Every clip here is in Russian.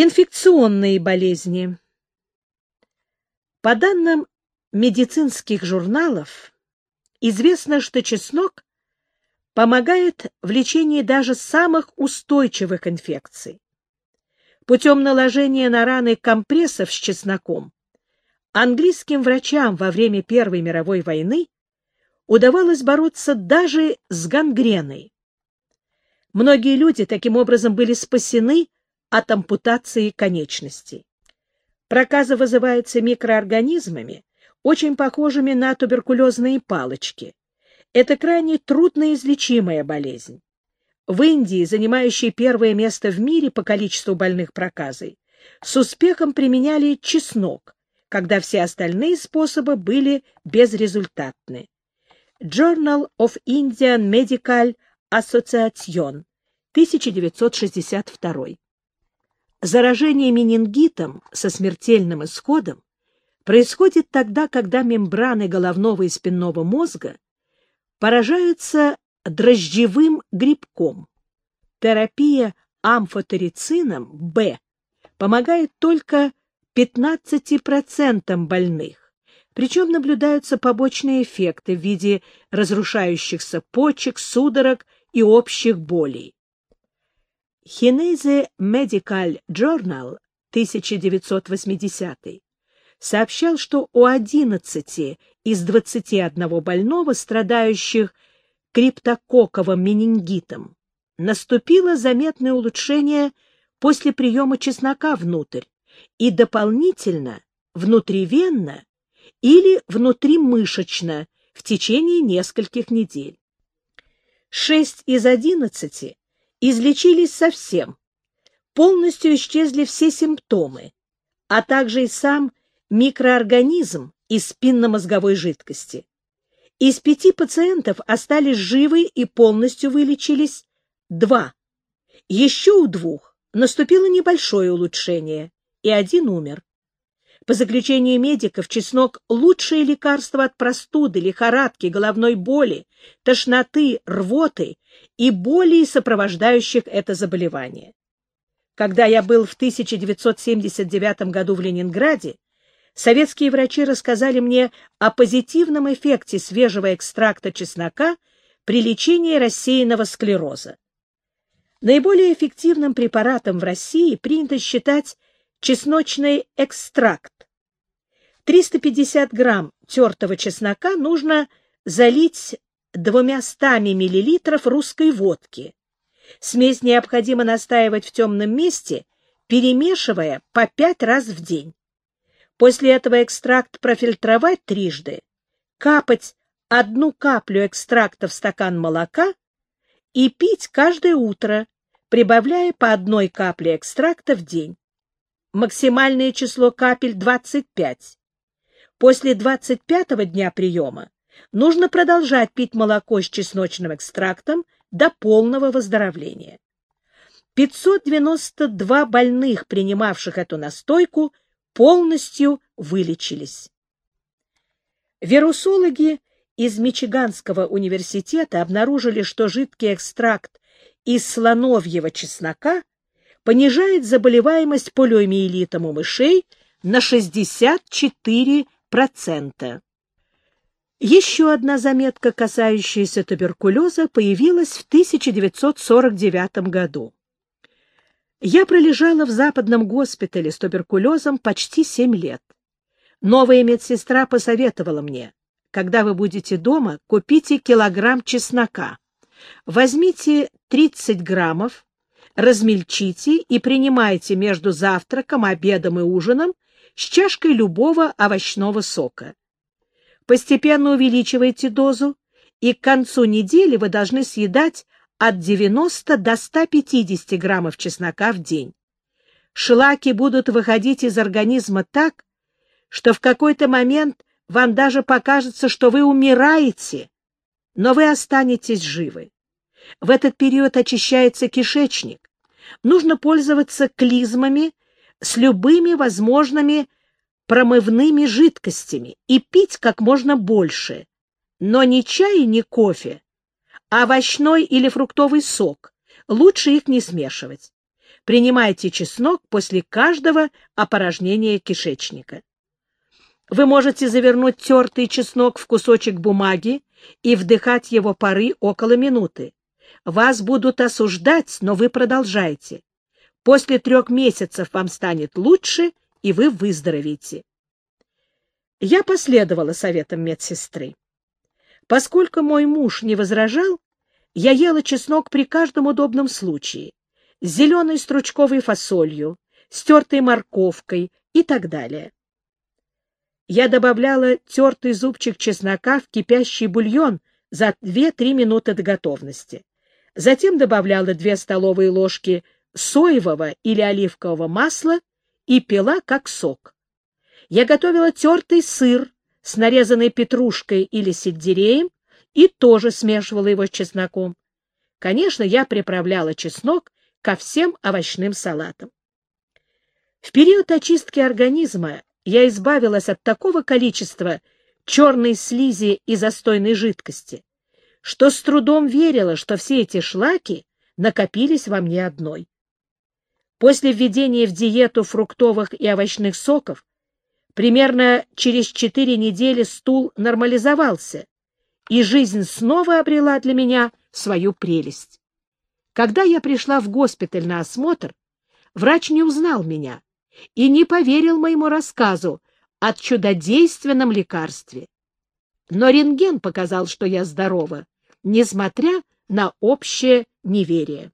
Инфекционные болезни. По данным медицинских журналов, известно, что чеснок помогает в лечении даже самых устойчивых инфекций. Путем наложения на раны компрессов с чесноком английским врачам во время Первой мировой войны удавалось бороться даже с гангреной. Многие люди таким образом были спасены от ампутации конечностей. Проказа вызывается микроорганизмами, очень похожими на туберкулезные палочки. Это крайне трудноизлечимая болезнь. В Индии, занимающей первое место в мире по количеству больных проказой, с успехом применяли чеснок, когда все остальные способы были безрезультатны. Journal of Indian Medical Association, 1962. Заражение менингитом со смертельным исходом происходит тогда, когда мембраны головного и спинного мозга поражаются дрожжевым грибком. Терапия амфотерицином Б помогает только 15% больных, причем наблюдаются побочные эффекты в виде разрушающихся почек, судорог и общих болей. Хинезе Medical Journal 1980 сообщал, что у 11 из 21 больного, страдающих криптококковым менингитом, наступило заметное улучшение после приема чеснока внутрь и дополнительно внутривенно или внутримышечно в течение нескольких недель. 6 из 11 излечились совсем, полностью исчезли все симптомы, а также и сам микроорганизм из спинномозговой жидкости. Из пяти пациентов остались живы и полностью вылечились два. Еще у двух наступило небольшое улучшение, и один умер. По заключению медиков, чеснок – лучшее лекарство от простуды, лихорадки, головной боли, тошноты, рвоты и болей, сопровождающих это заболевание. Когда я был в 1979 году в Ленинграде, советские врачи рассказали мне о позитивном эффекте свежего экстракта чеснока при лечении рассеянного склероза. Наиболее эффективным препаратом в России принято считать чесночный экстракт. 350 грамм тертого чеснока нужно залить 200 миллилитров русской водки. Смесь необходимо настаивать в темном месте, перемешивая по 5 раз в день. После этого экстракт профильтровать трижды, капать одну каплю экстракта в стакан молока и пить каждое утро, прибавляя по одной капле экстракта в день максимальное число капель 25. После 25-го дня приема нужно продолжать пить молоко с чесночным экстрактом до полного выздоровления. 592 больных, принимавших эту настойку, полностью вылечились. Вирусологи из Мичиганского университета обнаружили, что жидкий экстракт из слоновьего чеснока понижает заболеваемость полиомиелитом у мышей на 64%. Еще одна заметка, касающаяся туберкулеза, появилась в 1949 году. Я пролежала в западном госпитале с туберкулезом почти 7 лет. Новая медсестра посоветовала мне, когда вы будете дома, купите килограмм чеснока. Возьмите 30 граммов, размельчите и принимайте между завтраком, обедом и ужином с чашкой любого овощного сока. Постепенно увеличивайте дозу, и к концу недели вы должны съедать от 90 до 150 граммов чеснока в день. Шлаки будут выходить из организма так, что в какой-то момент вам даже покажется, что вы умираете, но вы останетесь живы. В этот период очищается кишечник, нужно пользоваться клизмами с любыми возможными промывными жидкостями и пить как можно больше. Но не чай и не кофе, а овощной или фруктовый сок. Лучше их не смешивать. Принимайте чеснок после каждого опорожнения кишечника. Вы можете завернуть тертый чеснок в кусочек бумаги и вдыхать его пары около минуты. Вас будут осуждать, но вы продолжаете. После трех месяцев вам станет лучше, и вы выздоровеете. Я последовала советам медсестры. Поскольку мой муж не возражал, я ела чеснок при каждом удобном случае, с зеленой стручковой фасолью, стертой морковкой и так далее. Я добавляла тертый зубчик чеснока в кипящий бульон за 2-3 минуты до готовности. Затем добавляла 2 столовые ложки соевого или оливкового масла и пила как сок. Я готовила тертый сыр с нарезанной петрушкой или сельдереем и тоже смешивала его с чесноком. Конечно, я приправляла чеснок ко всем овощным салатам. В период очистки организма я избавилась от такого количества черной слизи и застойной жидкости, что с трудом верила, что все эти шлаки накопились во мне одной. После введения в диету фруктовых и овощных соков примерно через четыре недели стул нормализовался, и жизнь снова обрела для меня свою прелесть. Когда я пришла в госпиталь на осмотр, врач не узнал меня, и не поверил моему рассказу о чудодейственном лекарстве. Но рентген показал, что я здорова, несмотря на общее неверие.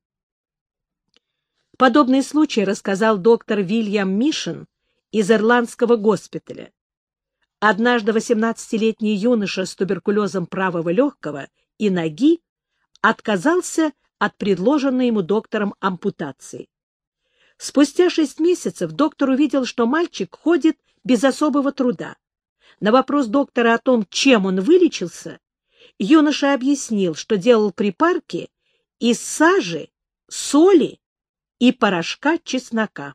Подобный случай рассказал доктор Вильям Мишин из Ирландского госпиталя. Однажды 18-летний юноша с туберкулезом правого легкого и ноги отказался от предложенной ему доктором ампутации. Спустя шесть месяцев доктор увидел, что мальчик ходит без особого труда. На вопрос доктора о том, чем он вылечился, юноша объяснил, что делал припарки из сажи, соли и порошка чеснока.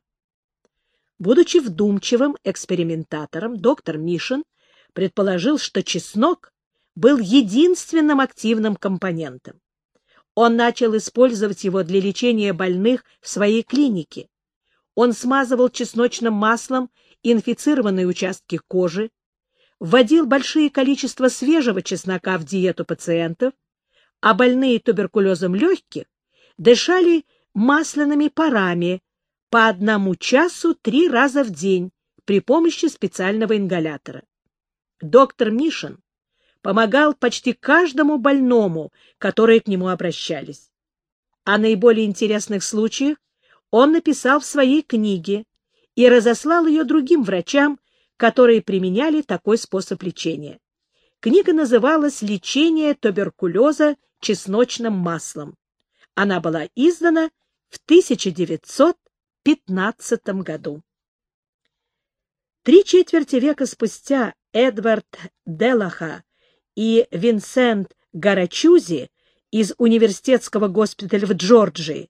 Будучи вдумчивым экспериментатором, доктор Мишин предположил, что чеснок был единственным активным компонентом. Он начал использовать его для лечения больных в своей клинике. Он смазывал чесночным маслом инфицированные участки кожи, вводил большие количества свежего чеснока в диету пациентов, а больные туберкулезом легких дышали масляными парами по одному часу три раза в день при помощи специального ингалятора. Доктор Мишин помогал почти каждому больному, которые к нему обращались. О наиболее интересных случаях он написал в своей книге и разослал ее другим врачам, которые применяли такой способ лечения. Книга называлась «Лечение туберкулеза чесночным маслом». Она была издана в 1915 году. Три четверти века спустя Эдвард Делаха и Винсент Гарачузи из университетского госпиталя в Джорджии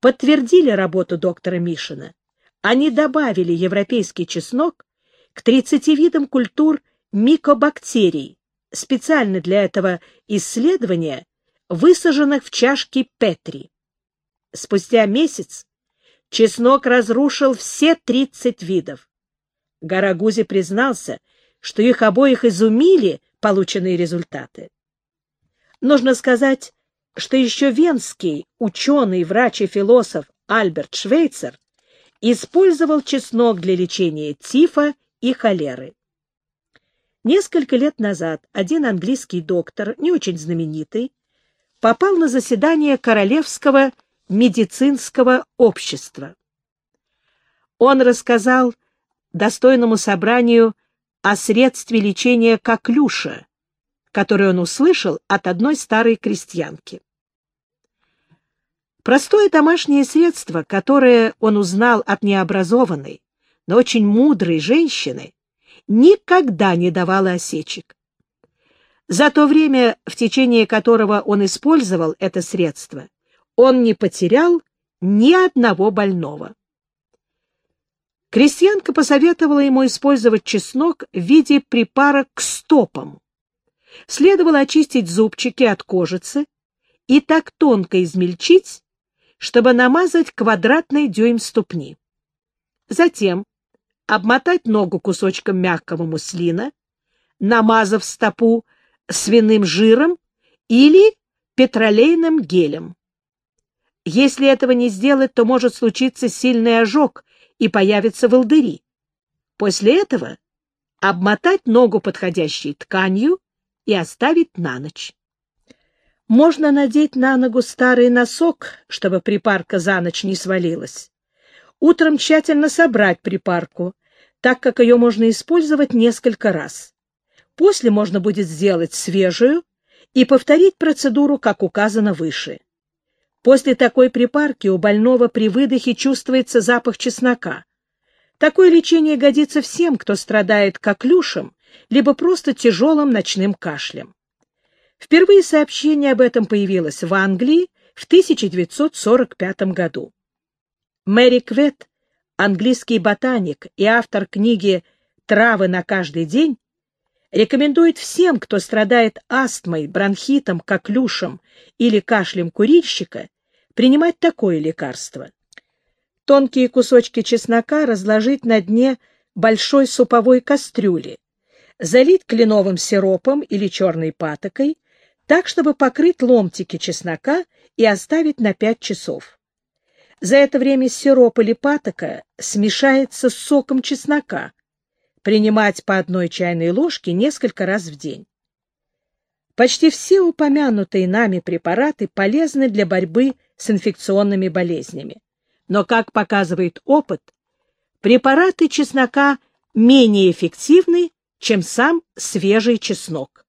подтвердили работу доктора Мишина. Они добавили европейский чеснок к 30 видам культур микобактерий, специально для этого исследования, высаженных в чашке Петри. Спустя месяц чеснок разрушил все 30 видов. Гарагузи признался, что их обоих изумили полученные результаты. Нужно сказать, что еще венский ученый, врач и философ Альберт Швейцер использовал чеснок для лечения тифа и холеры. Несколько лет назад один английский доктор, не очень знаменитый, попал на заседание Королевского медицинского общества. Он рассказал достойному собранию о средстве лечения коклюша, который он услышал от одной старой крестьянки. Простое домашнее средство, которое он узнал от необразованной, но очень мудрой женщины, никогда не давало осечек. За то время, в течение которого он использовал это средство, он не потерял ни одного больного. Крестьянка посоветовала ему использовать чеснок в виде припара к стопам. Следовало очистить зубчики от кожицы и так тонко измельчить, чтобы намазать квадратный дюйм ступни. Затем обмотать ногу кусочком мягкого муслина, намазав стопу свиным жиром или петролейным гелем. Если этого не сделать, то может случиться сильный ожог и появятся волдыри. После этого обмотать ногу подходящей тканью и оставить на ночь. Можно надеть на ногу старый носок, чтобы припарка за ночь не свалилась. Утром тщательно собрать припарку, так как ее можно использовать несколько раз. После можно будет сделать свежую и повторить процедуру, как указано выше. После такой припарки у больного при выдохе чувствуется запах чеснока. Такое лечение годится всем, кто страдает коклюшем, либо просто тяжелым ночным кашлем. Впервые сообщение об этом появилось в Англии в 1945 году. Мэри Квет, английский ботаник и автор книги «Травы на каждый день», рекомендует всем, кто страдает астмой, бронхитом, коклюшем или кашлем курильщика, принимать такое лекарство. Тонкие кусочки чеснока разложить на дне большой суповой кастрюли, залить кленовым сиропом или черной патокой, так, чтобы покрыть ломтики чеснока и оставить на 5 часов. За это время сироп или патока смешается с соком чеснока, принимать по одной чайной ложке несколько раз в день. Почти все упомянутые нами препараты полезны для борьбы с инфекционными болезнями. Но, как показывает опыт, препараты чеснока менее эффективны, чем сам свежий чеснок.